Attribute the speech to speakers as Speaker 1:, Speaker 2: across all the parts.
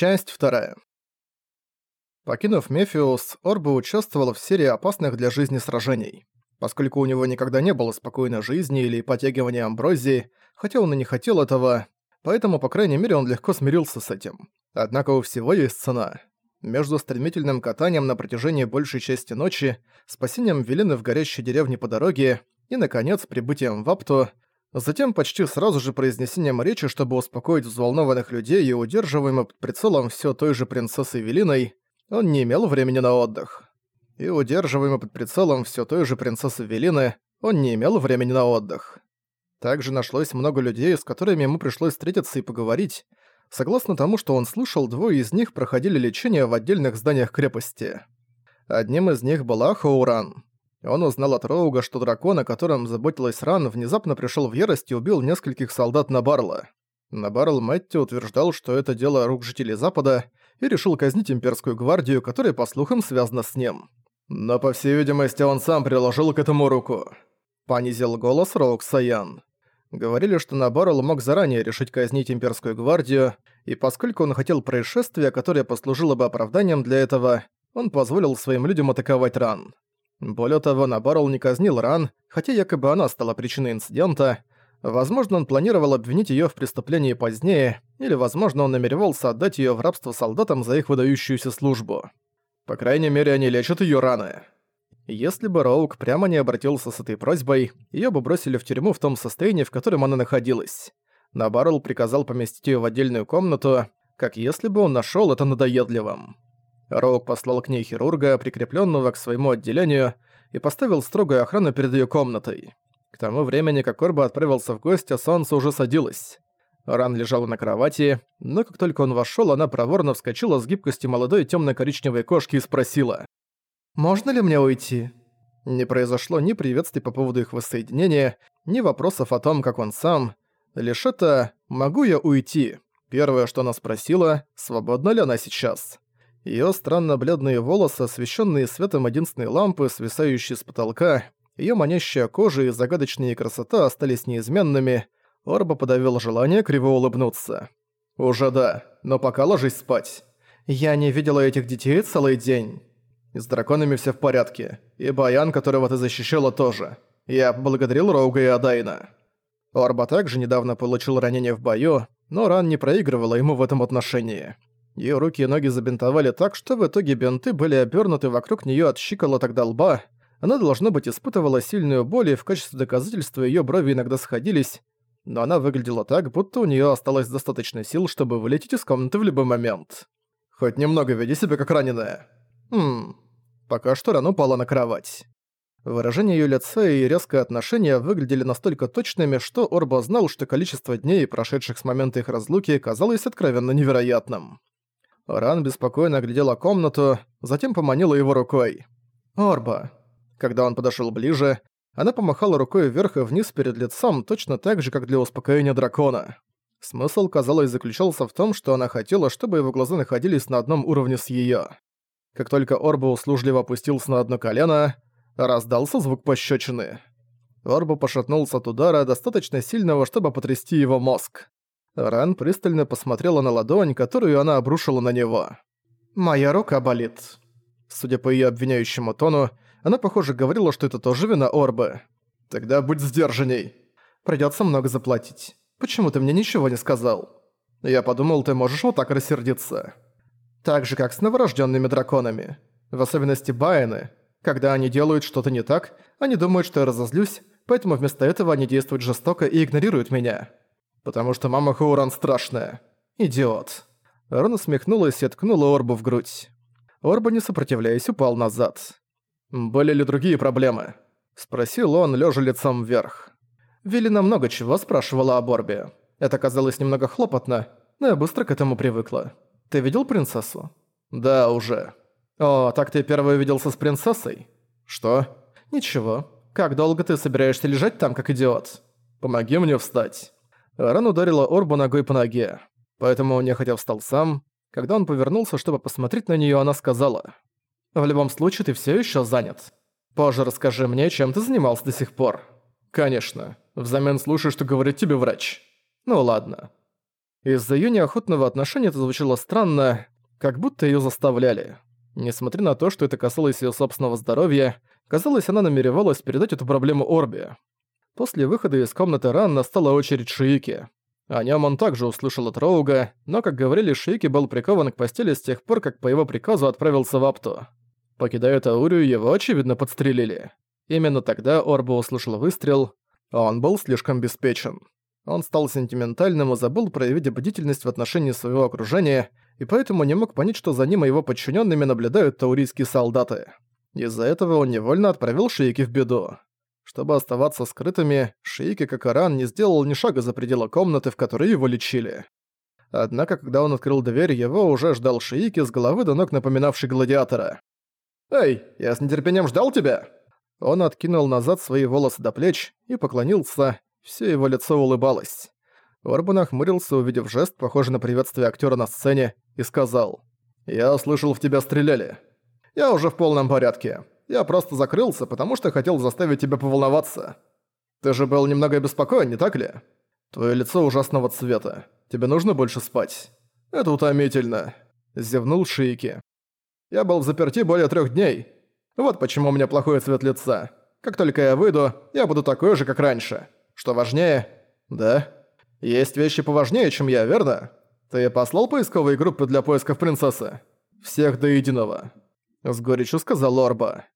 Speaker 1: Часть вторая. Покинув Мефиус, Орба участвовал в серии опасных для жизни сражений. Поскольку у него никогда не было спокойной жизни или потягивания амброзии, хотя он и не хотел этого, поэтому, по крайней мере, он легко смирился с этим. Однако у всего есть цена. Между стремительным катанием на протяжении большей части ночи, спасением Велины в горящей деревне по дороге и, наконец, прибытием в Апту, затем почти сразу же произнесением речи, чтобы успокоить взволнованных людей и удерживаемым под прицелом все той же принцессы Велиной, он не имел времени на отдых. И удерживаемый под прицелом все той же принцессы Велины, он не имел времени на отдых. Также нашлось много людей, с которыми ему пришлось встретиться и поговорить. Согласно тому, что он слышал, двое из них проходили лечение в отдельных зданиях крепости. Одним из них была Хоуран. Он узнал от Роуга, что дракон, о котором заботилась Ран, внезапно пришел в ярость и убил нескольких солдат Набарла. Набарл Мэтти утверждал, что это дело рук жителей Запада, и решил казнить имперскую гвардию, которая, по слухам, связана с ним. Но, по всей видимости, он сам приложил к этому руку. Понизил голос Роук Саян. Говорили, что Набарл мог заранее решить казнить имперскую гвардию, и поскольку он хотел происшествия, которое послужило бы оправданием для этого, он позволил своим людям атаковать Ран. Более того, Набарл не казнил Ран, хотя якобы она стала причиной инцидента. Возможно, он планировал обвинить её в преступлении позднее, или, возможно, он намеревался отдать её в рабство солдатам за их выдающуюся службу. По крайней мере, они лечат её раны. Если бы Роук прямо не обратился с этой просьбой, её бы бросили в тюрьму в том состоянии, в котором она находилась. Набарл приказал поместить её в отдельную комнату, как если бы он нашёл это надоедливым. Роук послал к ней хирурга, прикрепленного к своему отделению, и поставил строгую охрану перед ее комнатой. К тому времени, как Орба отправился в гости, солнце уже садилось. Ран лежала на кровати, но как только он вошел, она проворно вскочила с гибкостью молодой темно-коричневой кошки и спросила. «Можно ли мне уйти?» Не произошло ни приветствий по поводу их воссоединения, ни вопросов о том, как он сам. Лишь это «могу я уйти?» Первое, что она спросила, свободна ли она сейчас. Её странно бледные волосы, освещенные светом единственной лампы, свисающие с потолка, её манящая кожа и загадочная красота остались неизменными. Орба подавил желание криво улыбнуться. «Уже да, но пока ложись спать. Я не видела этих детей целый день. С драконами всё в порядке, и Баян, которого ты защищала, тоже. Я поблагодарил Роуга и Адайна». Орба также недавно получил ранение в бою, но ран не проигрывала ему в этом отношении. Её руки и ноги забинтовали так, что в итоге бинты были обернуты вокруг неё от щиколоток до лба. Она, должно быть, испытывала сильную боль, и в качестве доказательства её брови иногда сходились, но она выглядела так, будто у неё осталось достаточно сил, чтобы вылететь из комнаты в любой момент. «Хоть немного веди себя как раненая». «Хм...» Пока что рано упала на кровать. Выражение её лица и резкое отношение выглядели настолько точными, что Орба знал, что количество дней, прошедших с момента их разлуки, казалось откровенно невероятным. Ран беспокойно оглядела комнату, затем поманила его рукой. «Орба». Когда он подошёл ближе, она помахала рукой вверх и вниз перед лицом, точно так же, как для успокоения дракона. Смысл, казалось, заключался в том, что она хотела, чтобы его глаза находились на одном уровне с её. Как только Орба услужливо опустился на одно колено, раздался звук пощечины. Орба пошатнулся от удара, достаточно сильного, чтобы потрясти его мозг. Ран пристально посмотрела на ладонь, которую она обрушила на него. «Моя рука болит». Судя по её обвиняющему тону, она, похоже, говорила, что это тоже вина Орбы. «Тогда будь сдержанней. Придётся много заплатить. Почему ты мне ничего не сказал?» «Я подумал, ты можешь вот так рассердиться». Так же, как с новорождёнными драконами. В особенности Байены. Когда они делают что-то не так, они думают, что я разозлюсь, поэтому вместо этого они действуют жестоко и игнорируют меня потому что мама Хоуран страшная. Идиот». Рон усмехнулась и ткнула Орбу в грудь. Орба, не сопротивляясь, упал назад. «Были ли другие проблемы?» – спросил он, лежа лицом вверх. Велина много чего спрашивала об Орбе. Это казалось немного хлопотно, но я быстро к этому привыкла. «Ты видел принцессу?» «Да, уже». «О, так ты первый виделся с принцессой?» «Что?» «Ничего. Как долго ты собираешься лежать там, как идиот?» «Помоги мне встать». Ран ударила Орбу ногой по ноге. Поэтому он нехотя встал сам. Когда он повернулся, чтобы посмотреть на неё, она сказала. «В любом случае, ты всё ещё занят. Позже расскажи мне, чем ты занимался до сих пор». «Конечно. Взамен слушай, что говорит тебе врач». «Ну ладно». Из-за её неохотного отношения это звучало странно, как будто её заставляли. Несмотря на то, что это касалось её собственного здоровья, казалось, она намеревалась передать эту проблему Орби. После выхода из комнаты Ран настала очередь Шиики. О нём он также услышал от Роуга, но, как говорили, Шиики был прикован к постели с тех пор, как по его приказу отправился в Апту. Покидая Таурию, его, очевидно, подстрелили. Именно тогда Орба услышал выстрел, а он был слишком беспечен. Он стал сентиментальным и забыл проявить бдительность в отношении своего окружения, и поэтому не мог понять, что за ним и его подчиненными наблюдают таурийские солдаты. Из-за этого он невольно отправил Шиики в беду. Чтобы оставаться скрытыми, Шиики Какаран не сделал ни шага за пределы комнаты, в которой его лечили. Однако, когда он открыл дверь, его уже ждал Шиики с головы до ног напоминавший гладиатора. «Эй, я с нетерпением ждал тебя!» Он откинул назад свои волосы до плеч и поклонился, все его лицо улыбалось. Орбан нахмурился, увидев жест, похожий на приветствие актера на сцене, и сказал «Я слышал, в тебя стреляли. Я уже в полном порядке. Я просто закрылся, потому что хотел заставить тебя поволноваться. Ты же был немного обеспокоен, не так ли? Твое лицо ужасного цвета. Тебе нужно больше спать. Это утомительно», — зевнул Шиики. «Я был в заперти более трех дней, вот почему у меня плохой цвет лица. Как только я выйду, я буду такой же, как раньше. Что важнее? Да? Есть вещи поважнее, чем я, верно? Ты послал поисковые группы для поисков принцессы? Всех до единого. С горечью сказал Орба.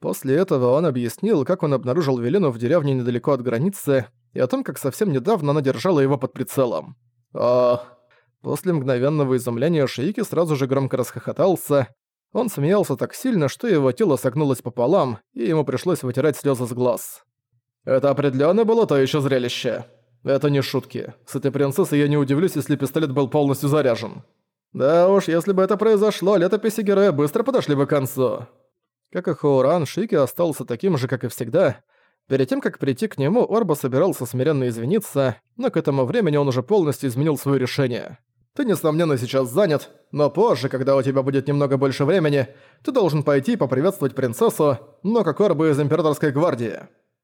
Speaker 1: После этого он объяснил, как он обнаружил Велину в деревне недалеко от границы, и о том, как совсем недавно она держала его под прицелом. Ох. После мгновенного изумления Шиики сразу же громко расхохотался, он смеялся так сильно, что его тело согнулось пополам, и ему пришлось вытирать слезы с глаз. Это определенно было то еще зрелище. Это не шутки. С этой принцессой я не удивлюсь, если пистолет был полностью заряжен. Да уж, если бы это произошло, летописи героя быстро подошли бы к концу. Как и Хоуран, Шики остался таким же, как и всегда. Перед тем, как прийти к нему, Орба собирался смиренно извиниться, но к этому времени он уже полностью изменил свое решение. Ты, несомненно, сейчас занят, но позже, когда у тебя будет немного больше времени, ты должен пойти поприветствовать принцессу, но как Орба из Императорской гвардии.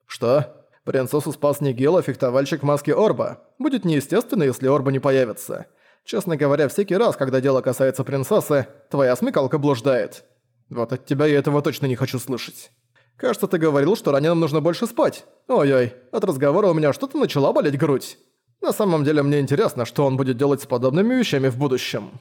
Speaker 1: Что? Принцессу спас Нигела, фехтовальщик в маске Орба. Будет неестественно, если Орба не появится. Честно говоря, всякий раз, когда дело касается принцессы, твоя смекалка блуждает. Вот от тебя я этого точно не хочу слышать. Кажется, ты говорил, что раненым нужно больше спать. Ой-ой, от разговора у меня что-то начала болеть грудь. На самом деле мне интересно, что он будет делать с подобными вещами в будущем».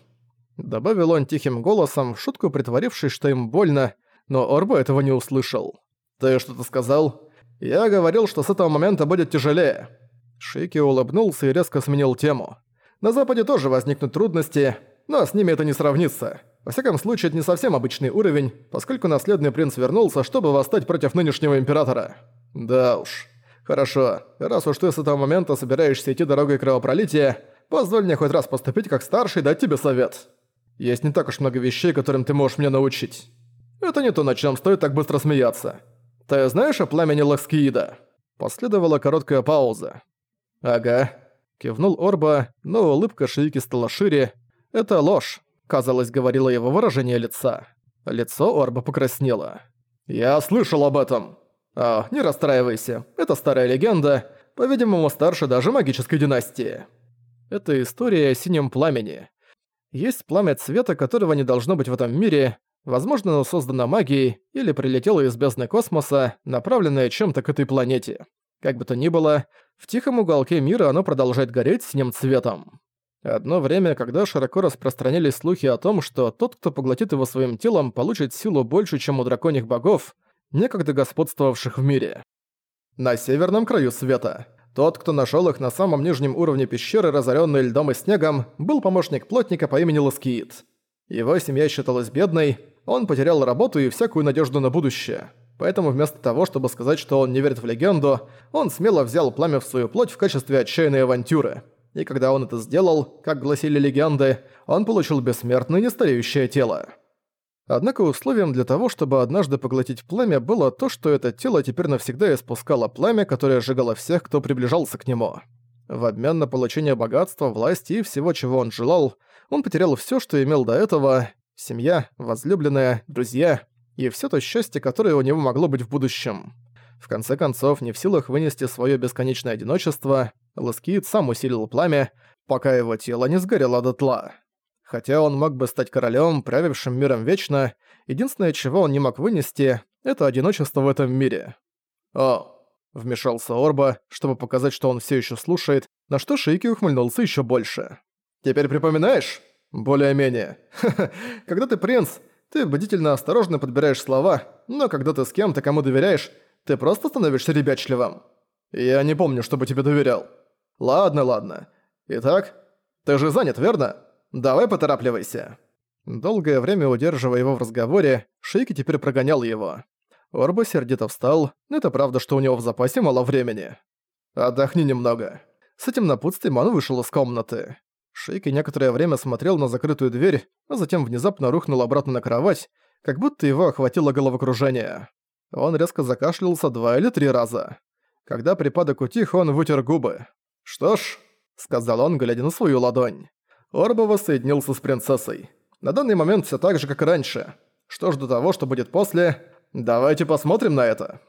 Speaker 1: Добавил он тихим голосом, шутку притворившись, что им больно, но Орбо этого не услышал. «Ты что-то сказал?» «Я говорил, что с этого момента будет тяжелее». Шики улыбнулся и резко сменил тему. «На Западе тоже возникнут трудности, но с ними это не сравнится. Во всяком случае, это не совсем обычный уровень, поскольку наследный принц вернулся, чтобы восстать против нынешнего императора. Да уж». «Хорошо, раз уж ты с этого момента собираешься идти дорогой кровопролития, позволь мне хоть раз поступить как старший и дать тебе совет. Есть не так уж много вещей, которым ты можешь меня научить. Это не то, на чем стоит так быстро смеяться. Ты знаешь о пламени Ласкиида?» Последовала короткая пауза. «Ага», — кивнул Орба, но улыбка Шиики стала шире. «Это ложь», — казалось, говорило его выражение лица. Лицо Орба покраснело. «Я слышал об этом», «А, не расстраивайся, это старая легенда, по-видимому, старше даже магической династии». Это история о синем пламени. Есть пламя цвета, которого не должно быть в этом мире, возможно, оно создано магией или прилетело из бездны космоса, направленное чем-то к этой планете. Как бы то ни было, в тихом уголке мира оно продолжает гореть синим цветом. Одно время, когда широко распространялись слухи о том, что тот, кто поглотит его своим телом, получит силу больше, чем у драконьих богов, некогда господствовавших в мире. На северном краю света. Тот, кто нашел их на самом нижнем уровне пещеры, разоренной льдом и снегом, был помощник плотника по имени Ласкиит. Его семья считалась бедной, он потерял работу и всякую надежду на будущее. Поэтому вместо того, чтобы сказать, что он не верит в легенду, он смело взял пламя в свою плоть в качестве отчаянной авантюры. И когда он это сделал, как гласили легенды, он получил бессмертное нестареющее тело. Однако условием для того, чтобы однажды поглотить пламя, было то, что это тело теперь навсегда испускало пламя, которое сжигало всех, кто приближался к нему. В обмен на получение богатства, власти и всего, чего он желал, он потерял все, что имел до этого – семья, возлюбленная, друзья и все то счастье, которое у него могло быть в будущем. В конце концов, не в силах вынести свое бесконечное одиночество, Ласкиит сам усилил пламя, пока его тело не сгорело дотла. Хотя он мог бы стать королем, правившим миром вечно, единственное, чего он не мог вынести, это одиночество в этом мире. «О!» — вмешался Орба, чтобы показать, что он все еще слушает, на что Шейки ухмыльнулся еще больше. «Теперь припоминаешь?» «Более-менее. Когда ты принц, ты бдительно осторожно подбираешь слова, но когда ты с кем-то, кому доверяешь, ты просто становишься ребячливым. Я не помню, чтобы тебе доверял. Ладно, ладно. Итак, ты же занят, верно? Давай поторапливайся». Долгое время удерживая его в разговоре, Шейки теперь прогонял его. Орба сердито встал, но это правда, что у него в запасе мало времени. «Отдохни немного». С этим напутствием он вышел из комнаты. Шейки некоторое время смотрел на закрытую дверь, а затем внезапно рухнул обратно на кровать, как будто его охватило головокружение. Он резко закашлялся два или три раза. Когда припадок утих, он вытер губы. «Что ж», — сказал он, глядя на свою ладонь. Орба воссоединился с принцессой. На данный момент все так же, как и раньше. Что ж до того, что будет после... Давайте посмотрим на это.